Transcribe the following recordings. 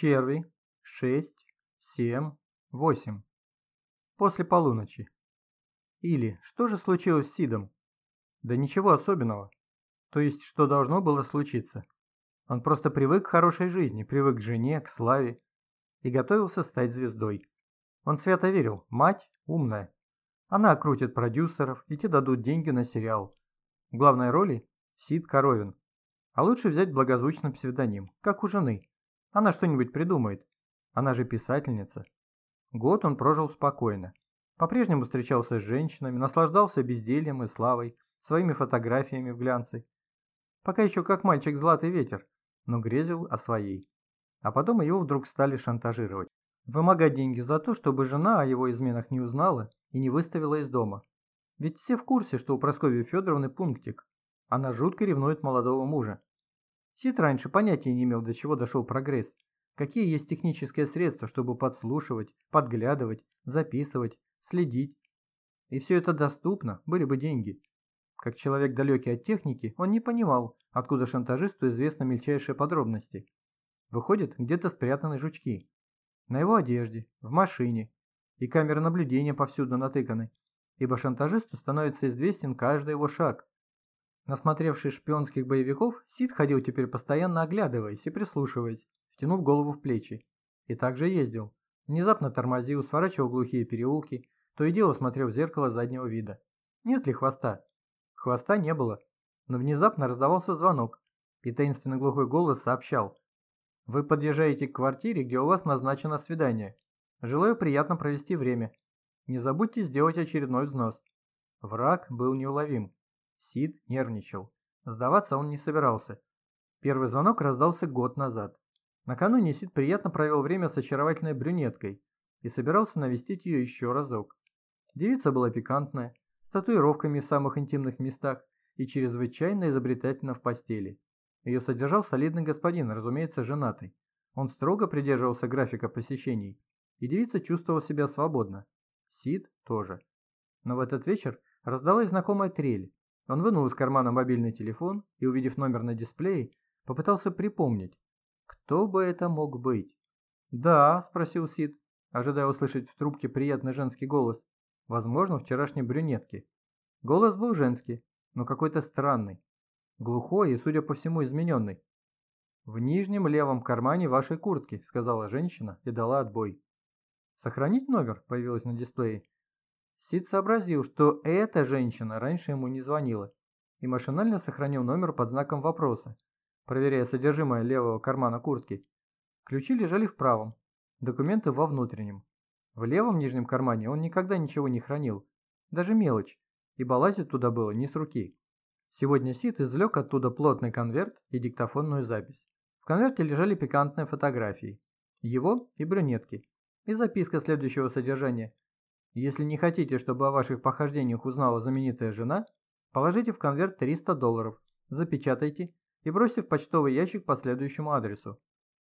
Черви. Шесть. Семь. Восемь. После полуночи. Или, что же случилось с Сидом? Да ничего особенного. То есть, что должно было случиться. Он просто привык к хорошей жизни, привык к жене, к славе и готовился стать звездой. Он свято верил, мать умная. Она окрутит продюсеров, и те дадут деньги на сериал. В главной роли Сид Коровин. А лучше взять благозвучный псевдоним, как у жены. Она что-нибудь придумает. Она же писательница. Год он прожил спокойно. По-прежнему встречался с женщинами, наслаждался бездельем и славой, своими фотографиями в глянце. Пока еще как мальчик златый ветер, но грезил о своей. А потом его вдруг стали шантажировать. Вымогать деньги за то, чтобы жена о его изменах не узнала и не выставила из дома. Ведь все в курсе, что у Прасковьи Федоровны пунктик. Она жутко ревнует молодого мужа. Сид раньше понятия не имел, до чего дошел прогресс. Какие есть технические средства, чтобы подслушивать, подглядывать, записывать, следить. И все это доступно, были бы деньги. Как человек далекий от техники, он не понимал, откуда шантажисту известны мельчайшие подробности. Выходит, где-то спрятаны жучки. На его одежде, в машине. И камеры наблюдения повсюду натыканы. Ибо шантажисту становится известен каждый его шаг. Насмотревшись шпионских боевиков, Сид ходил теперь постоянно оглядываясь и прислушиваясь, втянув голову в плечи. И также ездил. Внезапно тормозил, сворачивал глухие переулки, то и дело смотрел в зеркало заднего вида. Нет ли хвоста? Хвоста не было. Но внезапно раздавался звонок, и таинственный глухой голос сообщал, вы подъезжаете к квартире, где у вас назначено свидание. Желаю приятно провести время. Не забудьте сделать очередной взнос. Враг был неуловим. Сид нервничал. Сдаваться он не собирался. Первый звонок раздался год назад. Накануне Сид приятно провел время с очаровательной брюнеткой и собирался навестить ее еще разок. Девица была пикантная, с татуировками в самых интимных местах и чрезвычайно изобретательна в постели. Ее содержал солидный господин, разумеется, женатый. Он строго придерживался графика посещений, и девица чувствовала себя свободно. Сид тоже. Но в этот вечер раздалась знакомая трель. Он вынул из кармана мобильный телефон и, увидев номер на дисплее, попытался припомнить, кто бы это мог быть. «Да», – спросил Сид, ожидая услышать в трубке приятный женский голос, возможно, вчерашней брюнетки. Голос был женский, но какой-то странный глухой и, судя по всему, измененный. «В нижнем левом кармане вашей куртки», – сказала женщина и дала отбой. «Сохранить номер?» – появилось на дисплее. Сид сообразил, что эта женщина раньше ему не звонила, и машинально сохранил номер под знаком вопроса, проверяя содержимое левого кармана куртки. Ключи лежали в правом, документы во внутреннем. В левом нижнем кармане он никогда ничего не хранил, даже мелочь, ибо лазить туда было не с руки. Сегодня Сид извлек оттуда плотный конверт и диктофонную запись. В конверте лежали пикантные фотографии. Его и брюнетки. И записка следующего содержания. Если не хотите, чтобы о ваших похождениях узнала знаменитая жена, положите в конверт 300 долларов, запечатайте и бросьте в почтовый ящик по следующему адресу.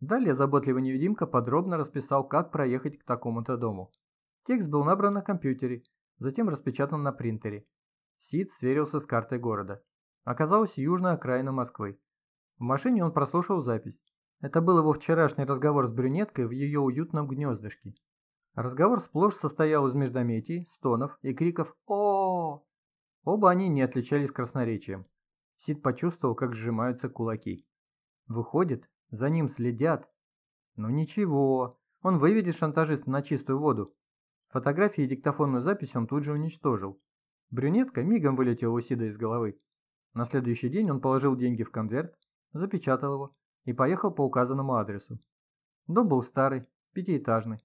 Далее заботливый невидимка подробно расписал, как проехать к такому-то дому. Текст был набран на компьютере, затем распечатан на принтере. Сид сверился с картой города. Оказалось южная окраина Москвы. В машине он прослушал запись. Это был его вчерашний разговор с брюнеткой в ее уютном гнездышке. Разговор сплошь состоял из междометий, стонов и криков о, Оба они не отличались красноречием. Сид почувствовал, как сжимаются кулаки. Выходит, за ним следят. Ну ничего, он выведет шантажиста на чистую воду. Фотографии и диктофонную запись он тут же уничтожил. Брюнетка мигом вылетела у Сида из головы. На следующий день он положил деньги в конверт, запечатал его и поехал по указанному адресу. Дом был старый, пятиэтажный.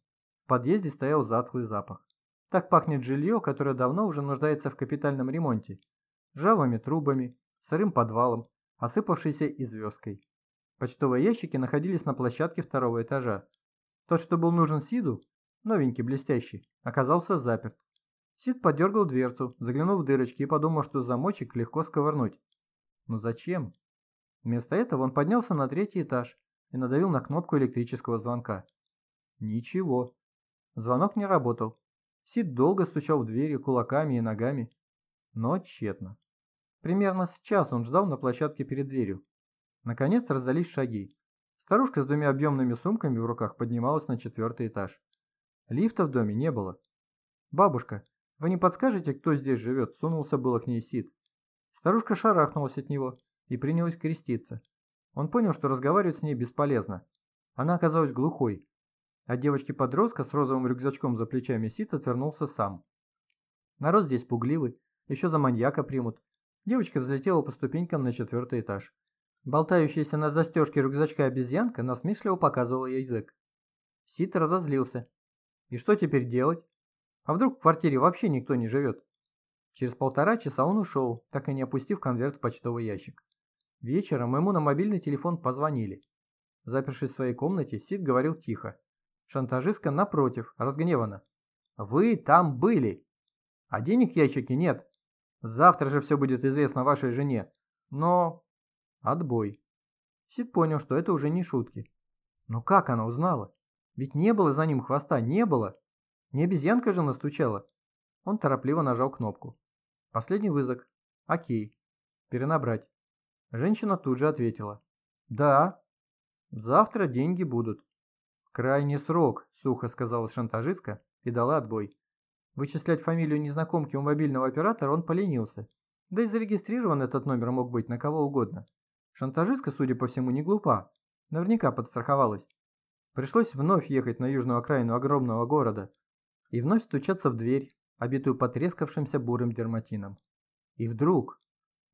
Подъезде стоял затхлый запах. Так пахнет жилье, которое давно уже нуждается в капитальном ремонте. Ржавыми трубами, сырым подвалом, осыпавшейся известкой. Почтовые ящики находились на площадке второго этажа. Тот, что был нужен Сиду, новенький, блестящий, оказался заперт. Сид подергал дверцу, заглянул в дырочки и подумал, что замочек легко сковырнуть. Но зачем? Вместо этого он поднялся на третий этаж и надавил на кнопку электрического звонка. Ничего. Звонок не работал. Сид долго стучал в двери кулаками и ногами, но тщетно. Примерно с час он ждал на площадке перед дверью. Наконец раздались шаги. Старушка с двумя объемными сумками в руках поднималась на четвертый этаж. Лифта в доме не было. «Бабушка, вы не подскажете, кто здесь живет?» Сунулся было к ней Сид. Старушка шарахнулась от него и принялась креститься. Он понял, что разговаривать с ней бесполезно. Она оказалась глухой. А девочки-подростка с розовым рюкзачком за плечами Сид отвернулся сам. Народ здесь пугливый, еще за маньяка примут. Девочка взлетела по ступенькам на четвертый этаж. Болтающаяся на застежке рюкзачка обезьянка насмешливо показывала язык. Сид разозлился. И что теперь делать? А вдруг в квартире вообще никто не живет? Через полтора часа он ушел, так и не опустив конверт в почтовый ящик. Вечером ему на мобильный телефон позвонили. Запершись в своей комнате, Сид говорил тихо. Шантажистка, напротив, разгневана. «Вы там были! А денег в ящике нет. Завтра же все будет известно вашей жене. Но Отбой. Сид понял, что это уже не шутки. Но как она узнала? Ведь не было за ним хвоста, не было. Не обезьянка же настучала. Он торопливо нажал кнопку. Последний вызов. Окей. Перенабрать. Женщина тут же ответила. Да. Завтра деньги будут. Крайний срок, сухо сказала шантажистка и дала отбой. Вычислять фамилию незнакомки у мобильного оператора он поленился. Да и зарегистрирован этот номер мог быть на кого угодно. Шантажистка, судя по всему, не глупа. Наверняка подстраховалась. Пришлось вновь ехать на южную окраину огромного города и вновь стучаться в дверь, обитую потрескавшимся бурым дерматином. И вдруг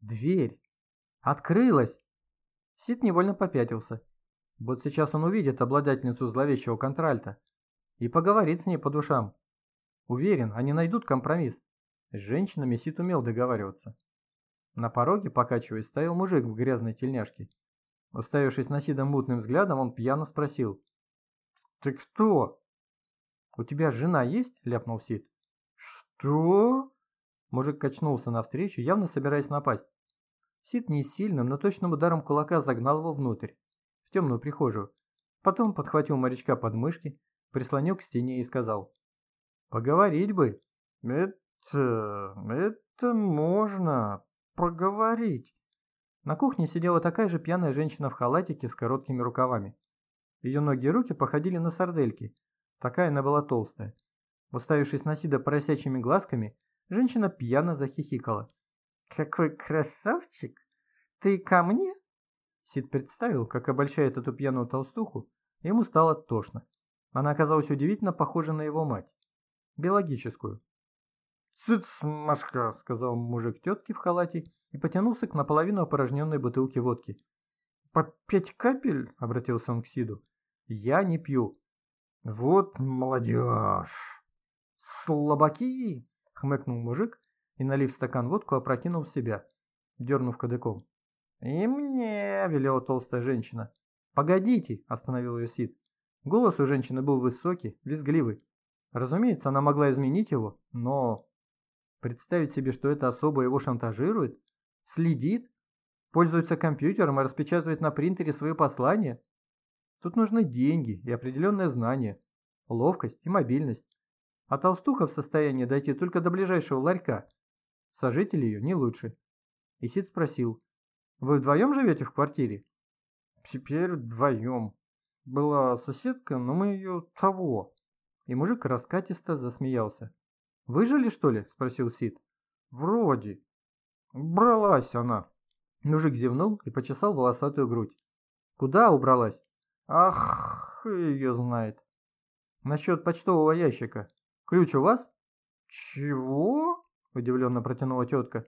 дверь открылась. Сид невольно попятился. Вот сейчас он увидит обладательницу зловещего контральта и поговорит с ней по душам. Уверен, они найдут компромисс. С женщинами Сид умел договариваться. На пороге, покачиваясь, стоял мужик в грязной тельняшке. Уставившись на Сида мутным взглядом, он пьяно спросил. «Ты кто?» «У тебя жена есть?» – ляпнул Сид. «Что?» Мужик качнулся навстречу, явно собираясь напасть. Сид не сильным, но точным ударом кулака загнал его внутрь, в темную прихожую. Потом подхватил морячка под мышки, прислонил к стене и сказал. «Поговорить бы». «Это... это можно поговорить. На кухне сидела такая же пьяная женщина в халатике с короткими рукавами. Ее ноги и руки походили на сардельки. Такая она была толстая. Уставившись на Сида поросячьими глазками, женщина пьяно захихикала. «Какой красавчик! Ты ко мне?» Сид представил, как обольщает эту пьяную толстуху, ему стало тошно. Она оказалась удивительно похожа на его мать. Биологическую. «Цыц, Машка!» – сказал мужик тетки в халате и потянулся к наполовину опорожненной бутылке водки. «По пять капель?» – обратился он к Сиду. «Я не пью». «Вот молодежь!» «Слабаки!» – хмыкнул мужик и, налив стакан водку, опрокинул в себя, дернув кадыком. «И мне!» – велела толстая женщина. «Погодите!» – остановил ее Сид. Голос у женщины был высокий, визгливый. Разумеется, она могла изменить его, но Представить себе, что эта особа его шантажирует, следит, пользуется компьютером и распечатывает на принтере свои послания. Тут нужны деньги и определенное знание, ловкость и мобильность. А толстуха в состоянии дойти только до ближайшего ларька. Сожитель ее не лучше. Сид спросил, «Вы вдвоем живете в квартире?» «Теперь вдвоем. Была соседка, но мы ее того». И мужик раскатисто засмеялся. «Выжили, что ли?» – спросил Сид. «Вроде. Бралась она». Мужик зевнул и почесал волосатую грудь. «Куда убралась?» «Ах, ее знает». «Насчет почтового ящика. Ключ у вас?» «Чего?» – удивленно протянула тетка.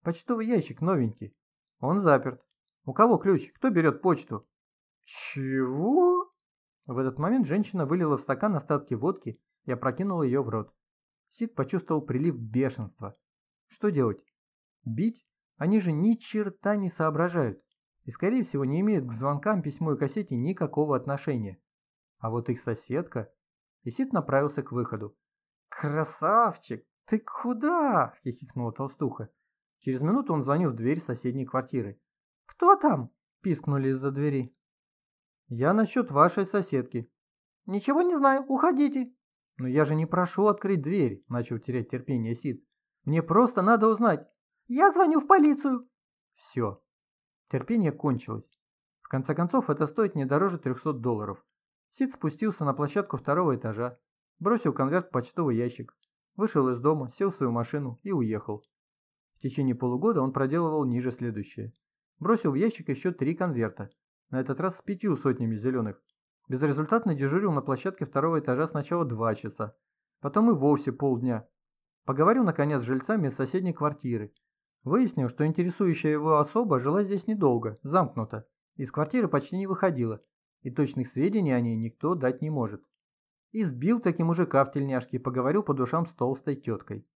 «Почтовый ящик новенький. Он заперт. У кого ключ? Кто берет почту?» «Чего?» В этот момент женщина вылила в стакан остатки водки и опрокинула ее в рот. Сид почувствовал прилив бешенства. Что делать? Бить? Они же ни черта не соображают. И, скорее всего, не имеют к звонкам, письму и кассете никакого отношения. А вот их соседка... И Сид направился к выходу. «Красавчик! Ты куда?» – хихикнула толстуха. Через минуту он звонил в дверь соседней квартиры. «Кто там?» – пискнули из-за двери. «Я насчет вашей соседки». «Ничего не знаю, уходите». «Но я же не прошу открыть дверь», – начал терять терпение Сид. «Мне просто надо узнать». «Я звоню в полицию». Все. Терпение кончилось. В конце концов, это стоит не дороже 300 долларов. Сид спустился на площадку второго этажа, бросил конверт в почтовый ящик, вышел из дома, сел в свою машину и уехал. В течение полугода он проделывал ниже следующее. Бросил в ящик еще три конверта, на этот раз с пятью сотнями зеленых. Безрезультатно дежурил на площадке второго этажа сначала два часа, потом и вовсе полдня. Поговорил, наконец, с жильцами из соседней квартиры. Выяснил, что интересующая его особа жила здесь недолго, замкнута, из квартиры почти не выходила, и точных сведений о ней никто дать не может. Избил таки мужика в тельняшке и поговорил по душам с толстой теткой.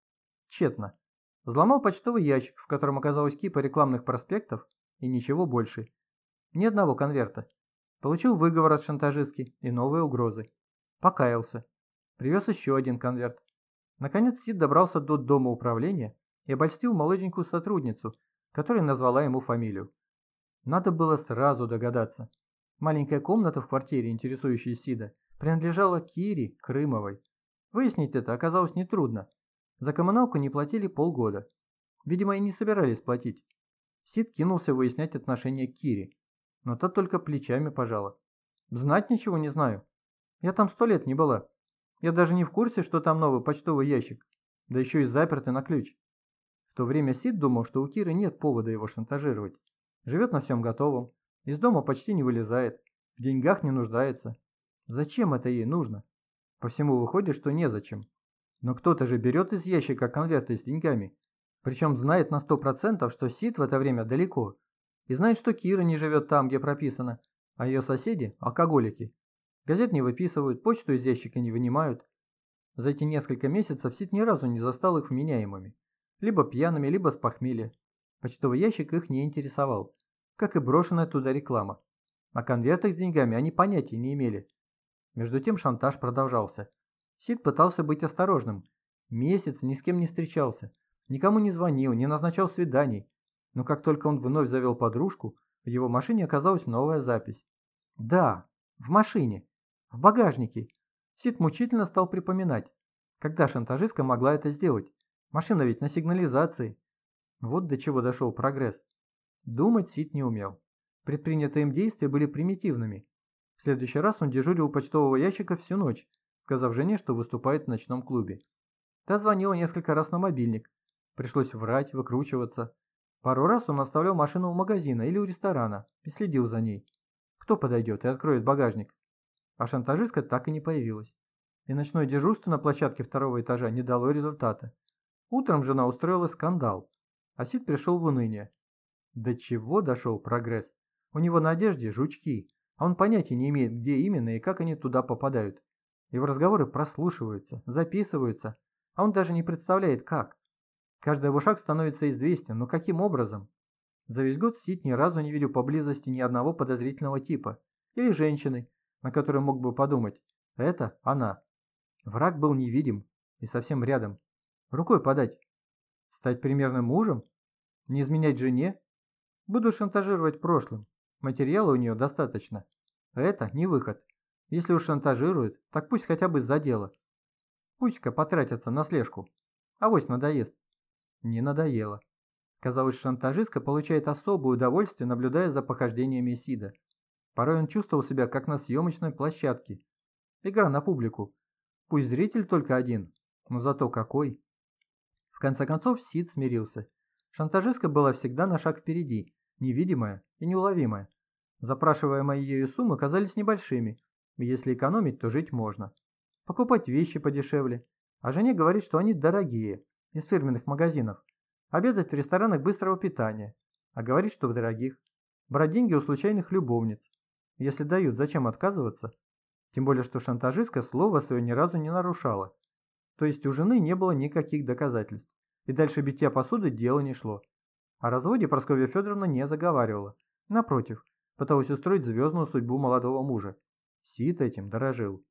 Тщетно. Взломал почтовый ящик, в котором оказалась кипа рекламных проспектов, и ничего больше. Ни одного конверта. Получил выговор от шантажистки и новые угрозы. Покаялся. Привез еще один конверт. Наконец Сид добрался до дома управления и обольстил молоденькую сотрудницу, которая назвала ему фамилию. Надо было сразу догадаться. Маленькая комната в квартире, интересующая Сида, принадлежала Кире Крымовой. Выяснить это оказалось нетрудно. За коммуналку не платили полгода. Видимо, и не собирались платить. Сид кинулся выяснять отношения к Кире но та только плечами пожала. Знать ничего не знаю. Я там сто лет не была. Я даже не в курсе, что там новый почтовый ящик, да еще и запертый на ключ. В то время Сид думал, что у Киры нет повода его шантажировать. Живет на всем готовом, из дома почти не вылезает, в деньгах не нуждается. Зачем это ей нужно? По всему выходит, что незачем. Но кто-то же берет из ящика конверты с деньгами. Причем знает на сто процентов, что Сид в это время далеко, и знает, что Кира не живет там, где прописано, а ее соседи – алкоголики. Газет не выписывают, почту из ящика не вынимают. За эти несколько месяцев Сид ни разу не застал их вменяемыми. Либо пьяными, либо с похмелья. Почтовый ящик их не интересовал, как и брошенная туда реклама. О конвертах с деньгами они понятия не имели. Между тем шантаж продолжался. Сид пытался быть осторожным. Месяц ни с кем не встречался, никому не звонил, не назначал свиданий, но как только он вновь завел подружку, в его машине оказалась новая запись. Да, в машине, в багажнике. Сид мучительно стал припоминать, когда шантажистка могла это сделать. Машина ведь на сигнализации. Вот до чего дошел прогресс. Думать Сид не умел. Предпринятые им действия были примитивными. В следующий раз он дежурил у почтового ящика всю ночь, сказав жене, что выступает в ночном клубе. Та звонила несколько раз на мобильник. Пришлось врать, выкручиваться. Пару раз он оставлял машину у магазина или у ресторана и следил за ней. Кто подойдет и откроет багажник? А шантажистка так и не появилась. И ночное дежурство на площадке второго этажа не дало результата. Утром жена устроила скандал, а Сид пришел в уныние. До чего дошел прогресс? У него на одежде жучки, а он понятия не имеет, где именно и как они туда попадают. Его разговоры прослушиваются, записываются, а он даже не представляет как. Каждый его шаг становится известен, но каким образом? За весь год Сид ни разу не видел поблизости ни одного подозрительного типа. Или женщины, на которую мог бы подумать. Это она. Враг был невидим и совсем рядом. Рукой подать. Стать примерным мужем? Не изменять жене? Буду шантажировать прошлым. Материала у нее достаточно. Это не выход. Если уж шантажируют, так пусть хотя бы за дело. Пусть-ка потратятся на слежку. Авось надоест. Не надоело. Казалось, шантажистка получает особое удовольствие, наблюдая за похождениями Сида. Порой он чувствовал себя, как на съемочной площадке. Игра на публику. Пусть зритель только один, но зато какой. В конце концов Сид смирился. Шантажистка была всегда на шаг впереди, невидимая и неуловимая. Запрашиваемые ею суммы казались небольшими, если экономить, то жить можно. Покупать вещи подешевле, а жене говорить, что они дорогие, из фирменных магазинов, обедать в ресторанах быстрого питания, а говорить, что в дорогих, брать деньги у случайных любовниц. Если дают, зачем отказываться? Тем более, что шантажистка слова свое ни разу не нарушала. То есть у жены не было никаких доказательств, и дальше битья посуды дело не шло. О разводе Прасковья Федоровна не заговаривала. Напротив, пыталась устроить звездную судьбу молодого мужа. Сид этим дорожил.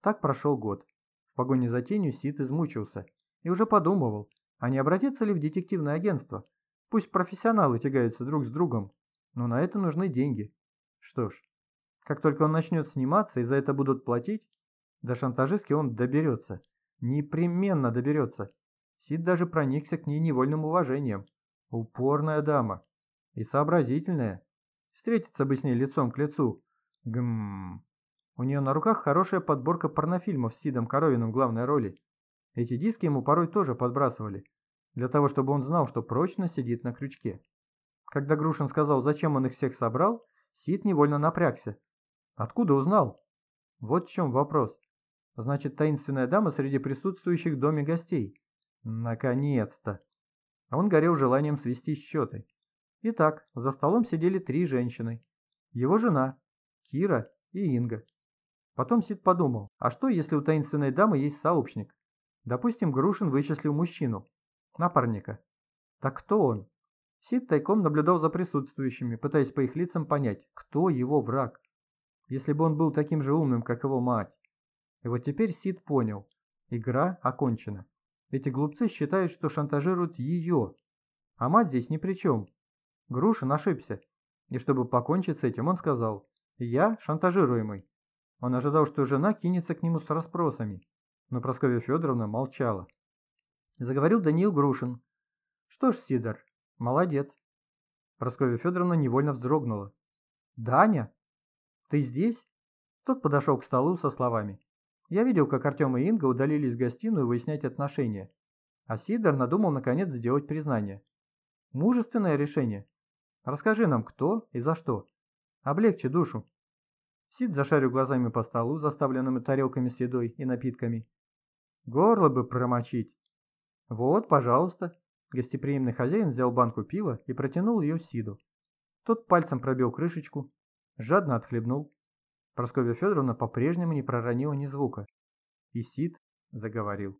Так прошел год. В погоне за тенью Сид измучился и уже подумывал, а не обратиться ли в детективное агентство. Пусть профессионалы тягаются друг с другом, но на это нужны деньги. Что ж, как только он начнет сниматься и за это будут платить, до шантажистки он доберется. Непременно доберется. Сид даже проникся к ней невольным уважением. Упорная дама. И сообразительная. Встретиться бы с ней лицом к лицу. Гм. У нее на руках хорошая подборка порнофильмов с Сидом Коровиным в главной роли. Эти диски ему порой тоже подбрасывали, для того, чтобы он знал, что прочно сидит на крючке. Когда Грушин сказал, зачем он их всех собрал, Сид невольно напрягся. Откуда узнал? Вот в чем вопрос. Значит, таинственная дама среди присутствующих в доме гостей. Наконец-то! Он горел желанием свести счеты. Итак, за столом сидели три женщины. Его жена, Кира и Инга. Потом Сид подумал, а что, если у таинственной дамы есть сообщник? Допустим, Грушин вычислил мужчину, напарника. Так кто он? Сид тайком наблюдал за присутствующими, пытаясь по их лицам понять, кто его враг. Если бы он был таким же умным, как его мать. И вот теперь Сид понял. Игра окончена. Эти глупцы считают, что шантажируют ее. А мать здесь ни при чем. Грушин ошибся. И чтобы покончить с этим, он сказал, «Я шантажируемый». Он ожидал, что жена кинется к нему с расспросами. Но Прасковья Федоровна молчала. Заговорил Даниил Грушин. «Что ж, Сидор, молодец». Прасковья Федоровна невольно вздрогнула. «Даня? Ты здесь?» Тот подошел к столу со словами. Я видел, как Артем и Инга удалились в гостиную выяснять отношения. А Сидор надумал наконец сделать признание. Мужественное решение. Расскажи нам, кто и за что. Облегчи душу. Сид зашарил глазами по столу, заставленным тарелками с едой и напитками. Горло бы промочить. Вот, пожалуйста. Гостеприимный хозяин взял банку пива и протянул ее Сиду. Тот пальцем пробил крышечку, жадно отхлебнул. Прасковья Федоровна по-прежнему не проронила ни звука. И Сид заговорил.